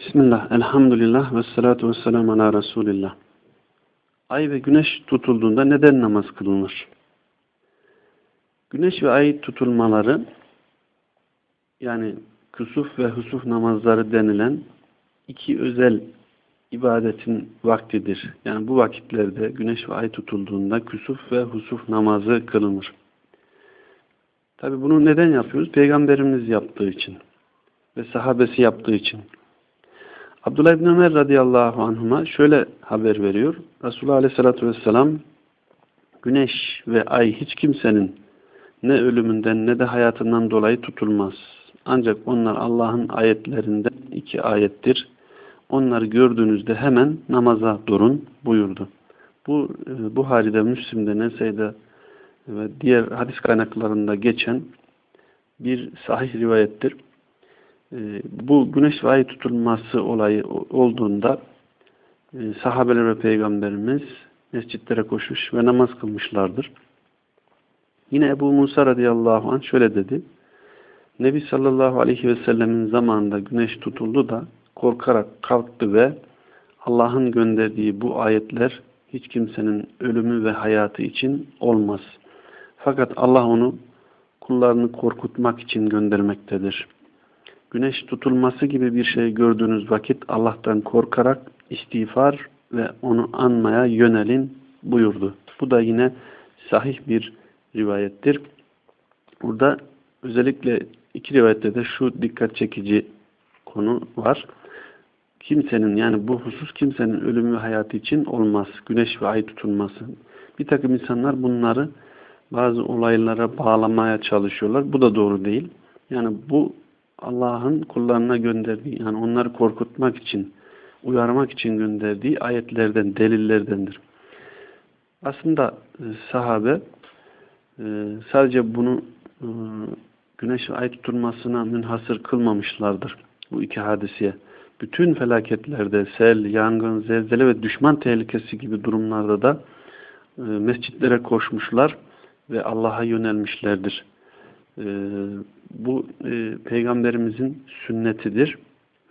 Bismillah, elhamdülillah ve salatu ve selamu ala Resulillah. Ay ve güneş tutulduğunda neden namaz kılınır? Güneş ve ay tutulmaları yani kusuf ve husuf namazları denilen iki özel ibadetin vaktidir. Yani bu vakitlerde güneş ve ay tutulduğunda kusuf ve husuf namazı kılınır. Tabi bunu neden yapıyoruz? Peygamberimiz yaptığı için ve sahabesi yaptığı için. Abdullah İbni Ömer radıyallahu anhuma şöyle haber veriyor. Resulullah aleyhissalatü vesselam güneş ve ay hiç kimsenin ne ölümünden ne de hayatından dolayı tutulmaz. Ancak onlar Allah'ın ayetlerinden iki ayettir. Onları gördüğünüzde hemen namaza durun buyurdu. Bu e, Buhari'de, Müslim'de, Nesey'de ve diğer hadis kaynaklarında geçen bir sahih rivayettir. Ee, bu güneş ve ay tutulması olayı olduğunda e, sahabeler ve peygamberimiz mescitlere koşmuş ve namaz kılmışlardır. Yine Ebu Musa radıyallahu anh şöyle dedi. Nebi sallallahu aleyhi ve sellemin zamanında güneş tutuldu da korkarak kalktı ve Allah'ın gönderdiği bu ayetler hiç kimsenin ölümü ve hayatı için olmaz. Fakat Allah onu kullarını korkutmak için göndermektedir güneş tutulması gibi bir şey gördüğünüz vakit Allah'tan korkarak istiğfar ve onu anmaya yönelin buyurdu. Bu da yine sahih bir rivayettir. Burada özellikle iki rivayette de şu dikkat çekici konu var. Kimsenin yani bu husus kimsenin ölümü ve hayatı için olmaz. Güneş ve ay tutulması. Bir takım insanlar bunları bazı olaylara bağlamaya çalışıyorlar. Bu da doğru değil. Yani bu Allah'ın kullarına gönderdiği yani onları korkutmak için, uyarmak için gönderdiği ayetlerden, delillerdendir. Aslında e, sahabe e, sadece bunu e, güneş ay tutulmasına münhasır kılmamışlardır bu iki hadiseye. Bütün felaketlerde sel, yangın, zelzele ve düşman tehlikesi gibi durumlarda da mescitlere koşmuşlar ve Allah'a yönelmişlerdir. Bu e, peygamberimizin sünnetidir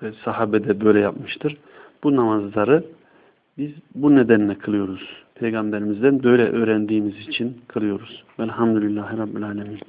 ve sahabe de böyle yapmıştır. Bu namazları biz bu nedenle kılıyoruz. Peygamberimizden böyle öğrendiğimiz için kılıyoruz. Velhamdülillahi Rabbil Alemin.